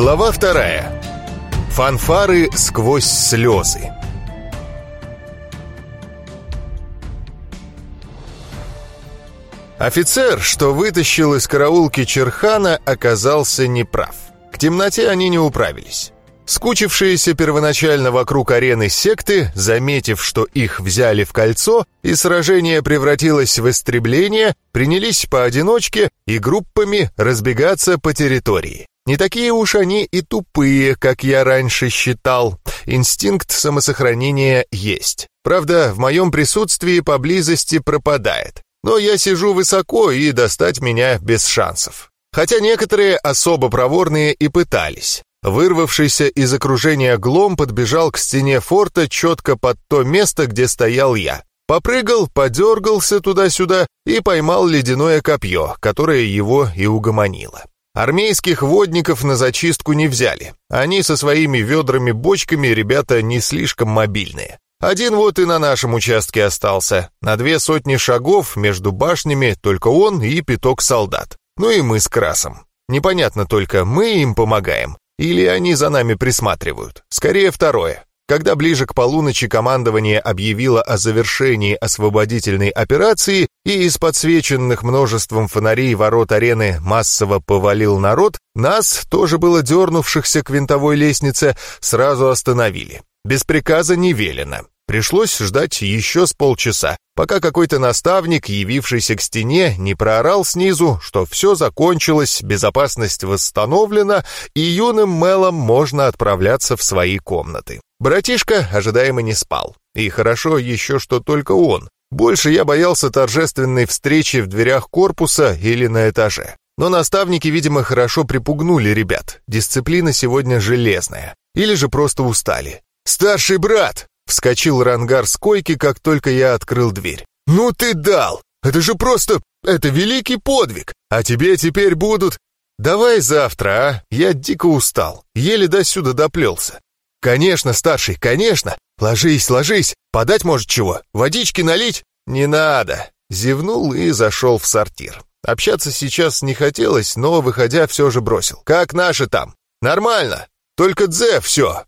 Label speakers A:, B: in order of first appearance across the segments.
A: Глава вторая. Фанфары сквозь слезы. Офицер, что вытащил из караулки Черхана, оказался неправ. К темноте они не управились. Скучившиеся первоначально вокруг арены секты, заметив, что их взяли в кольцо и сражение превратилось в истребление, принялись поодиночке и группами разбегаться по территории. Не такие уж они и тупые, как я раньше считал. Инстинкт самосохранения есть. Правда, в моем присутствии поблизости пропадает. Но я сижу высоко, и достать меня без шансов. Хотя некоторые особо проворные и пытались. Вырвавшийся из окружения Глом подбежал к стене форта четко под то место, где стоял я. Попрыгал, подергался туда-сюда и поймал ледяное копье, которое его и угомонило. Армейских водников на зачистку не взяли. Они со своими ведрами-бочками ребята не слишком мобильные. Один вот и на нашем участке остался. На две сотни шагов между башнями только он и пяток солдат. Ну и мы с Красом. Непонятно только, мы им помогаем или они за нами присматривают? Скорее второе. Когда ближе к полуночи командование объявило о завершении освободительной операции и из подсвеченных множеством фонарей ворот арены массово повалил народ, нас, тоже было дернувшихся к винтовой лестнице, сразу остановили. Без приказа не велено. Пришлось ждать еще с полчаса, пока какой-то наставник, явившийся к стене, не проорал снизу, что все закончилось, безопасность восстановлена, и юным Мелом можно отправляться в свои комнаты. Братишка ожидаемо не спал. И хорошо еще, что только он. Больше я боялся торжественной встречи в дверях корпуса или на этаже. Но наставники, видимо, хорошо припугнули ребят. Дисциплина сегодня железная. Или же просто устали. «Старший брат!» Вскочил Рангар с койки, как только я открыл дверь. «Ну ты дал! Это же просто... Это великий подвиг! А тебе теперь будут...» «Давай завтра, а? Я дико устал. Еле до сюда доплелся». «Конечно, старший, конечно! Ложись, ложись! Подать, может, чего? Водички налить?» «Не надо!» Зевнул и зашел в сортир. Общаться сейчас не хотелось, но, выходя, все же бросил. «Как наши там?» «Нормально! Только Дзе все!»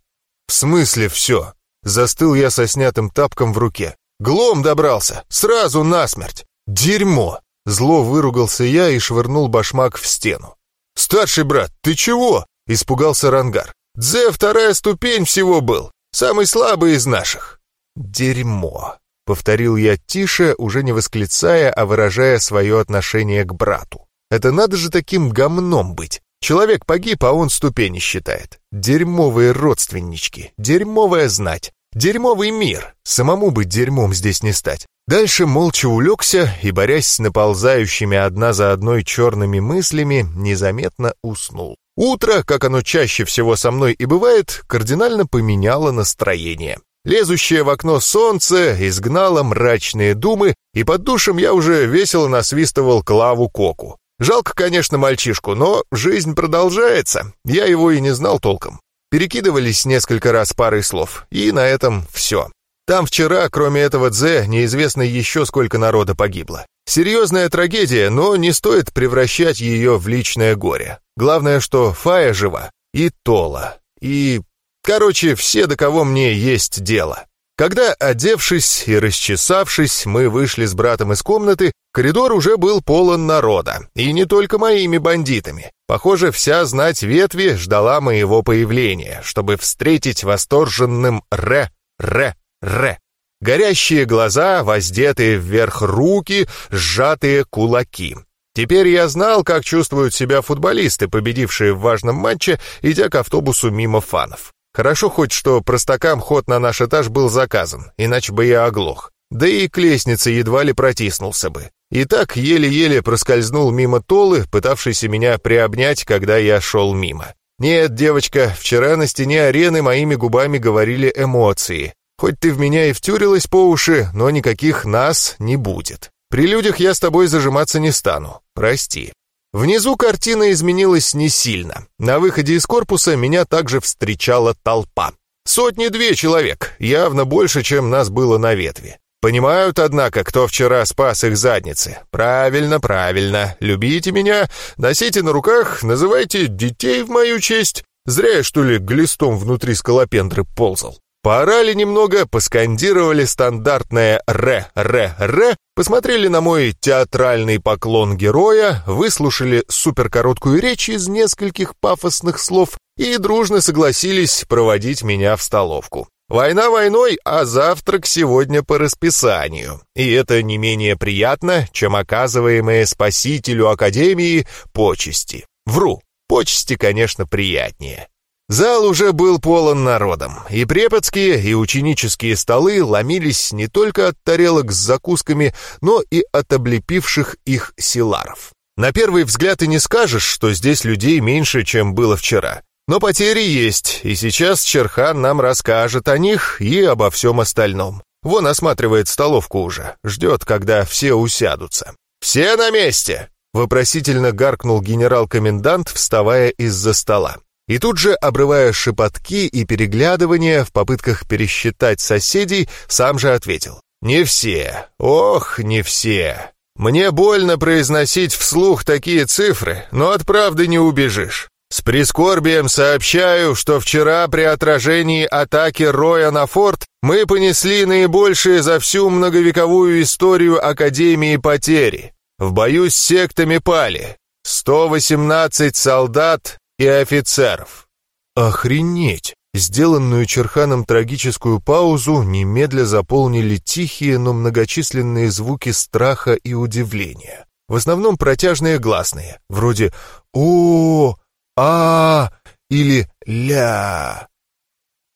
A: «В смысле все?» Застыл я со снятым тапком в руке. Глом добрался, сразу насмерть. Дерьмо! Зло выругался я и швырнул башмак в стену. «Старший брат, ты чего?» — испугался Рангар. «Дзе вторая ступень всего был, самый слабый из наших». «Дерьмо!» — повторил я тише, уже не восклицая, а выражая свое отношение к брату. «Это надо же таким гомном быть! Человек погиб, а он ступени считает. Дерьмовые родственнички, дерьмовая знать, дерьмовый мир. Самому быть дерьмом здесь не стать. Дальше молча улегся и, борясь с наползающими одна за одной черными мыслями, незаметно уснул. Утро, как оно чаще всего со мной и бывает, кардинально поменяло настроение. Лезущее в окно солнце изгнало мрачные думы, и под душем я уже весело насвистывал Клаву Коку. Жалко, конечно, мальчишку, но жизнь продолжается. Я его и не знал толком. Перекидывались несколько раз парой слов, и на этом все. Там вчера, кроме этого Дзе, неизвестно еще сколько народа погибло. Серьезная трагедия, но не стоит превращать ее в личное горе. Главное, что Фая жива, и Тола, и... Короче, все, до кого мне есть дело. Когда, одевшись и расчесавшись, мы вышли с братом из комнаты, коридор уже был полон народа, и не только моими бандитами. Похоже, вся знать ветви ждала моего появления, чтобы встретить восторженным «ре-ре-ре». Горящие глаза, воздетые вверх руки, сжатые кулаки. Теперь я знал, как чувствуют себя футболисты, победившие в важном матче, идя к автобусу мимо фанов. Хорошо хоть, что простакам ход на наш этаж был заказан, иначе бы я оглох. Да и к лестнице едва ли протиснулся бы. И так еле-еле проскользнул мимо Толы, пытавшейся меня приобнять, когда я шел мимо. «Нет, девочка, вчера на стене арены моими губами говорили эмоции. Хоть ты в меня и втюрилась по уши, но никаких нас не будет. При людях я с тобой зажиматься не стану. Прости». Внизу картина изменилась не сильно. На выходе из корпуса меня также встречала толпа. Сотни-две человек, явно больше, чем нас было на ветви. Понимают, однако, кто вчера спас их задницы. Правильно, правильно. Любите меня, носите на руках, называйте детей в мою честь. Зря я, что ли, глистом внутри скалопендры ползал. Поорали немного, поскандировали стандартное «ре-ре-ре», посмотрели на мой театральный поклон героя, выслушали суперкороткую речь из нескольких пафосных слов и дружно согласились проводить меня в столовку. Война войной, а завтрак сегодня по расписанию. И это не менее приятно, чем оказываемые спасителю Академии почести. Вру, почести, конечно, приятнее. Зал уже был полон народом, и преподские, и ученические столы ломились не только от тарелок с закусками, но и от облепивших их силаров. На первый взгляд и не скажешь, что здесь людей меньше, чем было вчера. Но потери есть, и сейчас Черхан нам расскажет о них и обо всем остальном. Вон осматривает столовку уже, ждет, когда все усядутся. «Все на месте!» — вопросительно гаркнул генерал-комендант, вставая из-за стола. И тут же, обрывая шепотки и переглядывания в попытках пересчитать соседей, сам же ответил. «Не все. Ох, не все. Мне больно произносить вслух такие цифры, но от правды не убежишь. С прискорбием сообщаю, что вчера при отражении атаки Роя на форт мы понесли наибольшие за всю многовековую историю Академии потери. В бою с сектами пали 118 солдат и офицеров. Охренеть! Сделанную Черханом трагическую паузу немедля заполнили тихие, но многочисленные звуки страха и удивления. В основном протяжные гласные, вроде «О, а или «ля».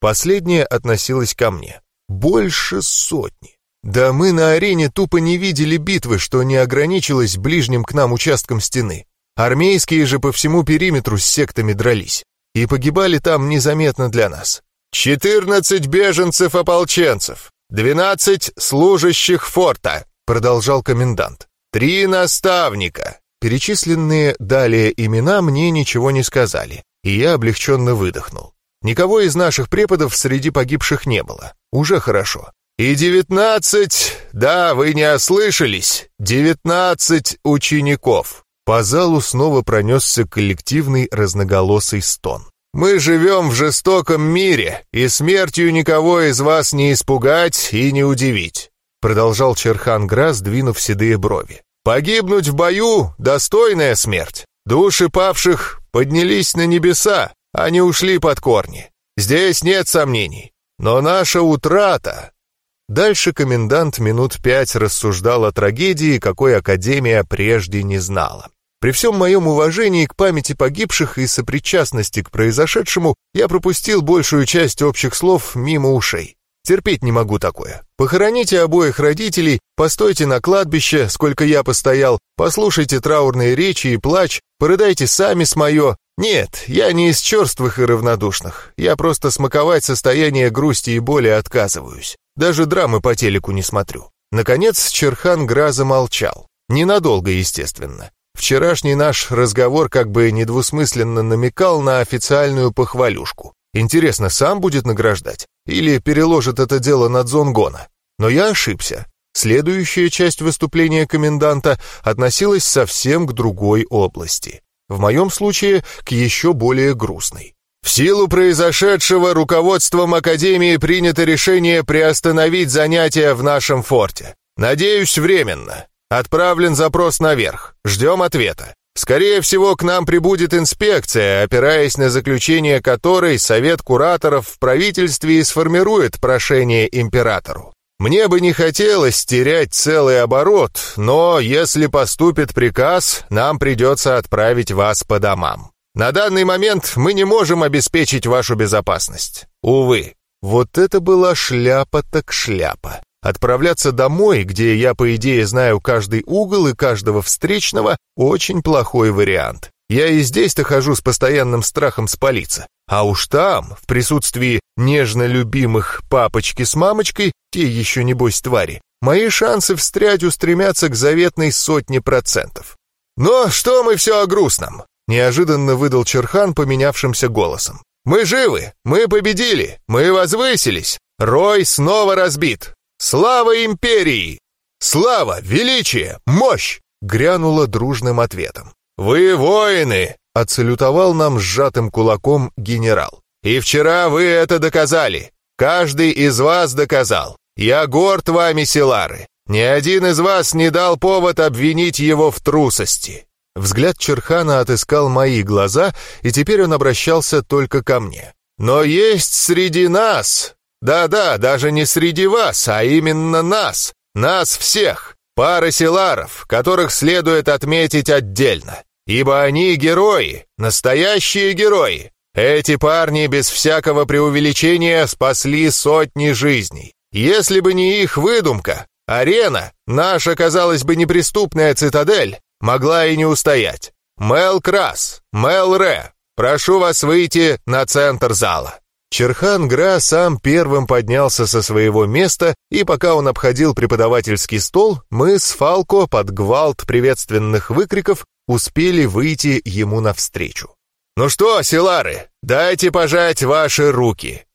A: Последнее относилось ко мне. Больше сотни. Да мы на арене тупо не видели битвы, что не ограничилось ближним к нам участком стены. Армейские же по всему периметру с сектами дрались. И погибали там незаметно для нас. «Четырнадцать беженцев-ополченцев, двенадцать служащих форта», продолжал комендант. «Три наставника». Перечисленные далее имена мне ничего не сказали, и я облегченно выдохнул. Никого из наших преподов среди погибших не было. Уже хорошо. И девятнадцать, да, вы не ослышались, девятнадцать учеников. По залу снова пронесся коллективный разноголосый стон. «Мы живем в жестоком мире, и смертью никого из вас не испугать и не удивить», продолжал Черхан Гра, сдвинув седые брови. «Погибнуть в бою — достойная смерть. Души павших поднялись на небеса, они ушли под корни. Здесь нет сомнений. Но наша утрата Дальше комендант минут пять рассуждал о трагедии, какой Академия прежде не знала. При всем моем уважении к памяти погибших и сопричастности к произошедшему, я пропустил большую часть общих слов мимо ушей. Терпеть не могу такое. Похороните обоих родителей, постойте на кладбище, сколько я постоял, послушайте траурные речи и плач, порыдайте сами с мое. Нет, я не из черствых и равнодушных. Я просто смаковать состояние грусти и боли отказываюсь. Даже драмы по телеку не смотрю. Наконец Черхан Гра замолчал. Ненадолго, естественно. Вчерашний наш разговор как бы недвусмысленно намекал на официальную похвалюшку. Интересно, сам будет награждать? Или переложит это дело на Дзонгона? Но я ошибся. Следующая часть выступления коменданта относилась совсем к другой области. В моем случае, к еще более грустной. В силу произошедшего руководством Академии принято решение приостановить занятия в нашем форте. Надеюсь, временно. Отправлен запрос наверх. Ждем ответа. Скорее всего, к нам прибудет инспекция, опираясь на заключение которой Совет кураторов в правительстве и сформирует прошение императору. Мне бы не хотелось терять целый оборот, но если поступит приказ, нам придется отправить вас по домам. На данный момент мы не можем обеспечить вашу безопасность. Увы. Вот это была шляпа так шляпа. Отправляться домой, где я, по идее, знаю каждый угол и каждого встречного, очень плохой вариант. Я и здесь-то хожу с постоянным страхом спалиться. А уж там, в присутствии нежно любимых папочки с мамочкой, те еще небось твари, мои шансы встрять устремятся к заветной сотне процентов. «Но что мы все о грустном?» — неожиданно выдал Черхан поменявшимся голосом. «Мы живы, мы победили, мы возвысились. Рой снова разбит, «Слава империи! Слава, величие, мощь!» грянуло дружным ответом. «Вы воины! отсалютовал нам сжатым кулаком генерал. «И вчера вы это доказали. Каждый из вас доказал. Я горд вами, Силары. Ни один из вас не дал повод обвинить его в трусости». Взгляд Черхана отыскал мои глаза, и теперь он обращался только ко мне. «Но есть среди нас, да-да, даже не среди вас, а именно нас, нас всех, пара селаров, которых следует отметить отдельно, ибо они герои, настоящие герои. Эти парни без всякого преувеличения спасли сотни жизней. Если бы не их выдумка, арена, наша, казалось бы, неприступная цитадель, могла и не устоять. Мел Крас, Мел Ре, прошу вас выйти на центр зала». Черхан Гра сам первым поднялся со своего места, и пока он обходил преподавательский стол, мы с Фалко под гвалт приветственных выкриков успели выйти ему навстречу. «Ну что, Силары, дайте пожать ваши руки!»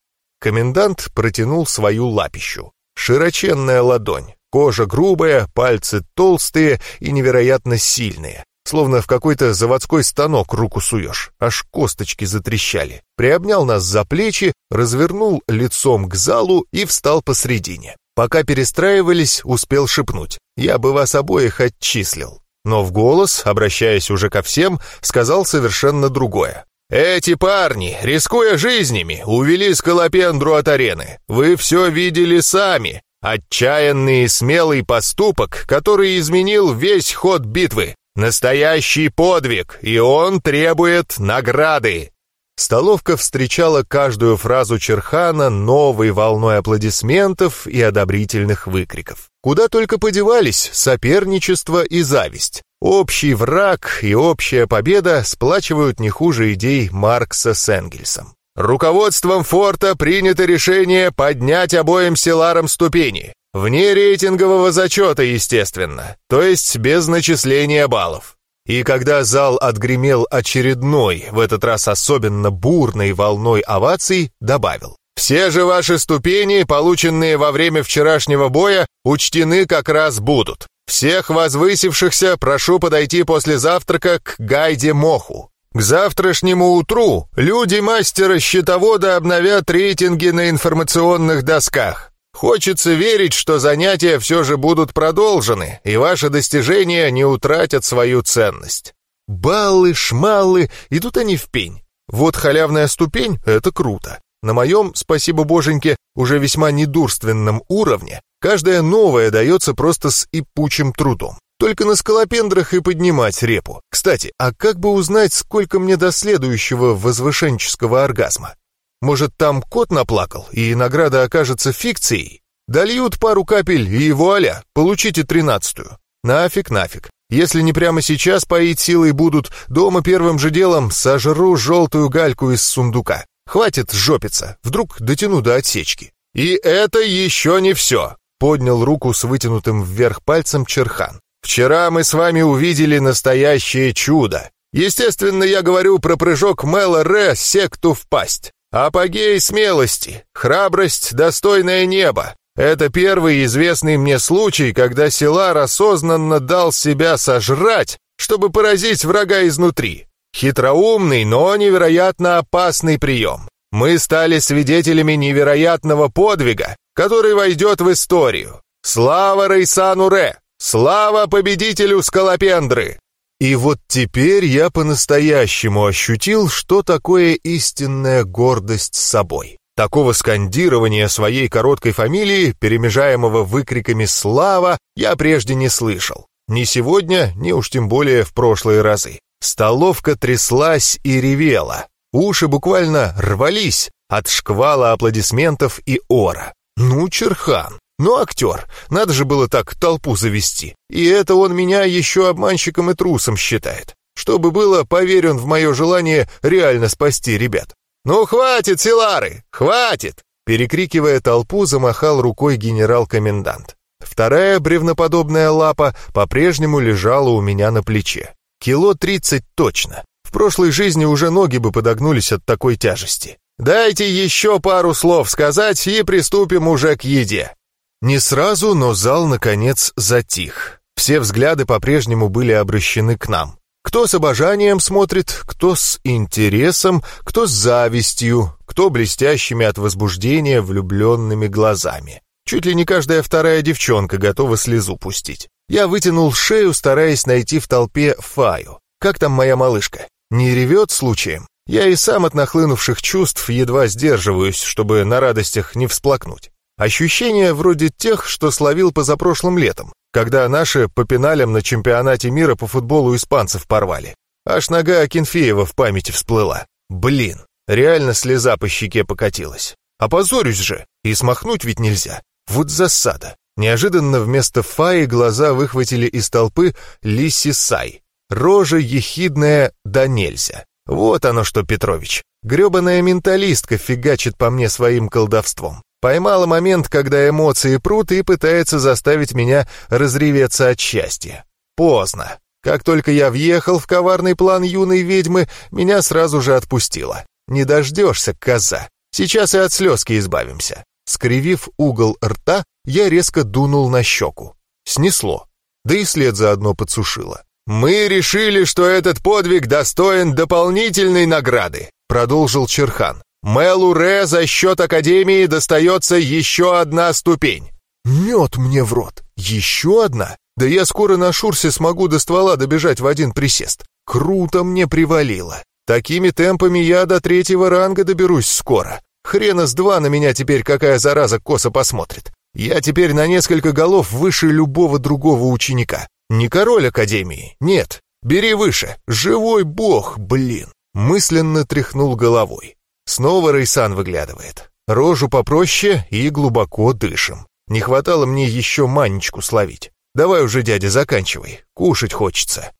A: Комендант протянул свою лапищу. Широченная ладонь, кожа грубая, пальцы толстые и невероятно сильные. Словно в какой-то заводской станок руку суешь, аж косточки затрещали. Приобнял нас за плечи, развернул лицом к залу и встал посредине. Пока перестраивались, успел шепнуть. «Я бы вас обоих отчислил». Но в голос, обращаясь уже ко всем, сказал совершенно другое. «Эти парни, рискуя жизнями, увели Скалопендру от арены. Вы все видели сами. Отчаянный и смелый поступок, который изменил весь ход битвы. Настоящий подвиг, и он требует награды. Столовка встречала каждую фразу Черхана новой волной аплодисментов и одобрительных выкриков. Куда только подевались соперничество и зависть. Общий враг и общая победа сплачивают не хуже идей Маркса с Энгельсом. Руководством форта принято решение поднять обоим селарам ступени. Вне рейтингового зачета, естественно, то есть без начисления баллов. И когда зал отгремел очередной, в этот раз особенно бурной волной оваций, добавил. «Все же ваши ступени, полученные во время вчерашнего боя, учтены как раз будут. Всех возвысившихся прошу подойти после завтрака к Гайде Моху. К завтрашнему утру люди мастера-счетовода обновят рейтинги на информационных досках. Хочется верить, что занятия все же будут продолжены, и ваши достижения не утратят свою ценность. Баллы, шмалы, идут они в пень. Вот халявная ступень — это круто. На моем, спасибо боженьке, уже весьма недурственном уровне, каждая новая дается просто с ипучим трудом. Только на скалопендрах и поднимать репу. Кстати, а как бы узнать, сколько мне до следующего возвышенческого оргазма? Может, там кот наплакал, и награда окажется фикцией? Дольют пару капель, и вуаля, получите тринадцатую. Нафиг, нафиг. Если не прямо сейчас поить силой будут, дома первым же делом сожру желтую гальку из сундука. Хватит жопиться, вдруг дотяну до отсечки. И это еще не все, поднял руку с вытянутым вверх пальцем Черхан. Вчера мы с вами увидели настоящее чудо. Естественно, я говорю про прыжок Мэла Ре секту в пасть. Апогей смелости, храбрость, достойное небо. Это первый известный мне случай, когда Силар осознанно дал себя сожрать, чтобы поразить врага изнутри. Хитроумный, но невероятно опасный прием. Мы стали свидетелями невероятного подвига, который войдет в историю. Слава Рейсану Ре! Слава победителю Скалопендры! И вот теперь я по-настоящему ощутил, что такое истинная гордость собой. Такого скандирования своей короткой фамилии, перемежаемого выкриками «Слава», я прежде не слышал. Ни сегодня, ни уж тем более в прошлые разы. Столовка тряслась и ревела. Уши буквально рвались от шквала аплодисментов и ора. Ну, Черхан, ну, актер, надо же было так толпу завести. И это он меня еще обманщиком и трусом считает. Чтобы было, поверен в мое желание реально спасти ребят. «Ну, хватит, Силары, хватит!» Перекрикивая толпу, замахал рукой генерал-комендант. Вторая бревноподобная лапа по-прежнему лежала у меня на плече. Кило тридцать точно. В прошлой жизни уже ноги бы подогнулись от такой тяжести. «Дайте еще пару слов сказать и приступим уже к еде». Не сразу, но зал, наконец, затих. Все взгляды по-прежнему были обращены к нам. Кто с обожанием смотрит, кто с интересом, кто с завистью, кто блестящими от возбуждения влюбленными глазами. Чуть ли не каждая вторая девчонка готова слезу пустить. Я вытянул шею, стараясь найти в толпе Фаю. Как там моя малышка? Не ревет случаем? Я и сам от нахлынувших чувств едва сдерживаюсь, чтобы на радостях не всплакнуть. Ощущения вроде тех, что словил позапрошлым летом, когда наши по пеналям на чемпионате мира по футболу испанцев порвали. Аж нога Акинфеева в памяти всплыла. Блин, реально слеза по щеке покатилась. Опозорюсь же, и смахнуть ведь нельзя. Вот засада. Неожиданно вместо Фаи глаза выхватили из толпы Лиси Сай. Рожа ехидная да нельзя. Вот оно что, Петрович. Гребаная менталистка фигачит по мне своим колдовством. Поймала момент, когда эмоции прут и пытается заставить меня разреветься от счастья. Поздно. Как только я въехал в коварный план юной ведьмы, меня сразу же отпустила. Не дождешься, коза. Сейчас и от слезки избавимся. Скривив угол рта, я резко дунул на щеку. Снесло. Да и след заодно подсушило. «Мы решили, что этот подвиг достоин дополнительной награды», продолжил Черхан. «Мелу Ре за счет Академии достается еще одна ступень». «Мед мне в рот! Еще одна? Да я скоро на Шурсе смогу до ствола добежать в один присест. Круто мне привалило. Такими темпами я до третьего ранга доберусь скоро. Хрена с два на меня теперь какая зараза косо посмотрит. Я теперь на несколько голов выше любого другого ученика. Не король Академии, нет. Бери выше. Живой бог, блин. Мысленно тряхнул головой. Снова Рейсан выглядывает. Рожу попроще и глубоко дышим. Не хватало мне еще манечку словить. Давай уже, дядя, заканчивай. Кушать хочется.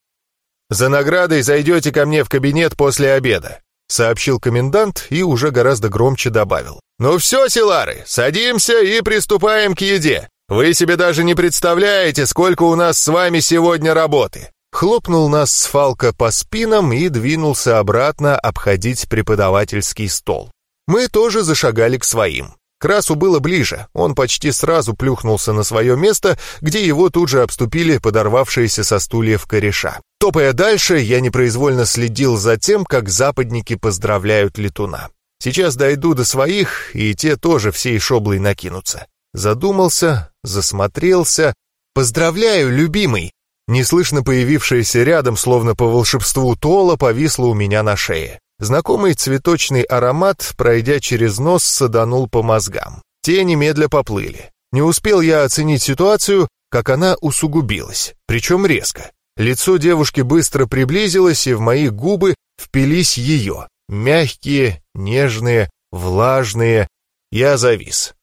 A: За наградой зайдете ко мне в кабинет после обеда сообщил комендант и уже гораздо громче добавил. «Ну все, Силары, садимся и приступаем к еде. Вы себе даже не представляете, сколько у нас с вами сегодня работы». Хлопнул нас с Фалка по спинам и двинулся обратно обходить преподавательский стол. Мы тоже зашагали к своим. Красу было ближе, он почти сразу плюхнулся на свое место, где его тут же обступили подорвавшиеся со стульев кореша. Топая дальше, я непроизвольно следил за тем, как западники поздравляют летуна. Сейчас дойду до своих, и те тоже всей шоблой накинутся. Задумался, засмотрелся. «Поздравляю, любимый!» Неслышно появившаяся рядом, словно по волшебству Тола, повисла у меня на шее. Знакомый цветочный аромат, пройдя через нос, саданул по мозгам. Те немедля поплыли. Не успел я оценить ситуацию, как она усугубилась, причем резко. Лицо девушки быстро приблизилось, и в мои губы впились ее. Мягкие, нежные, влажные. Я завис.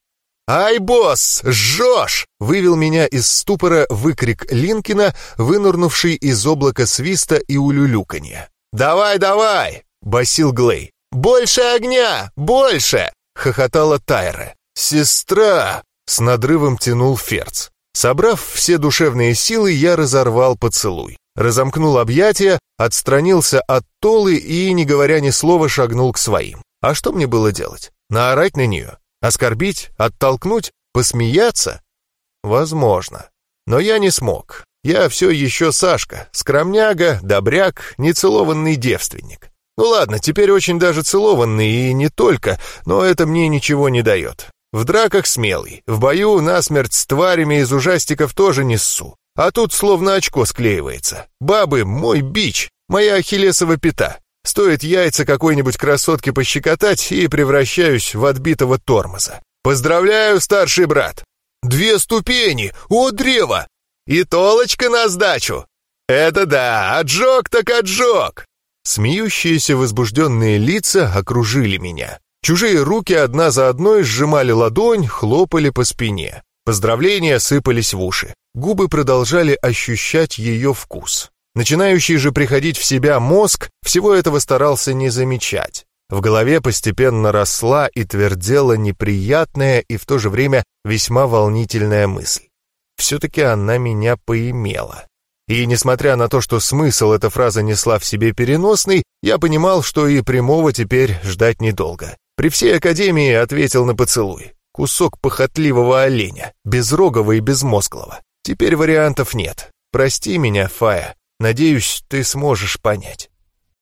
A: «Ай, босс, жжешь!» — вывел меня из ступора выкрик Линкина, вынурнувший из облака свиста и улюлюканья. «Давай, давай! басил Глей. «Больше огня! Больше!» — хохотала Тайра. «Сестра!» — с надрывом тянул Ферц. Собрав все душевные силы, я разорвал поцелуй. Разомкнул объятия, отстранился от Толы и, не говоря ни слова, шагнул к своим. А что мне было делать? Наорать на нее? Оскорбить? Оттолкнуть? Посмеяться? Возможно. Но я не смог. Я все еще Сашка, скромняга, добряк, нецелованный девственник. Ну ладно, теперь очень даже целованный и не только, но это мне ничего не дает. В драках смелый, в бою насмерть с тварями из ужастиков тоже не ссу. А тут словно очко склеивается. Бабы — мой бич, моя ахиллесова пята. Стоит яйца какой-нибудь красотке пощекотать и превращаюсь в отбитого тормоза. Поздравляю, старший брат! Две ступени! О, древо! И толочка на сдачу! Это да, отжог так отжог! Смеющиеся возбужденные лица окружили меня. Чужие руки одна за одной сжимали ладонь, хлопали по спине. Поздравления сыпались в уши. Губы продолжали ощущать ее вкус. Начинающий же приходить в себя мозг всего этого старался не замечать. В голове постепенно росла и твердела неприятная и в то же время весьма волнительная мысль. Все-таки она меня поимела. И несмотря на то, что смысл эта фраза несла в себе переносный, я понимал, что и прямого теперь ждать недолго. При всей академии ответил на поцелуй. Кусок похотливого оленя, безрогого и безмозглого. Теперь вариантов нет. Прости меня, Фая. Надеюсь, ты сможешь понять».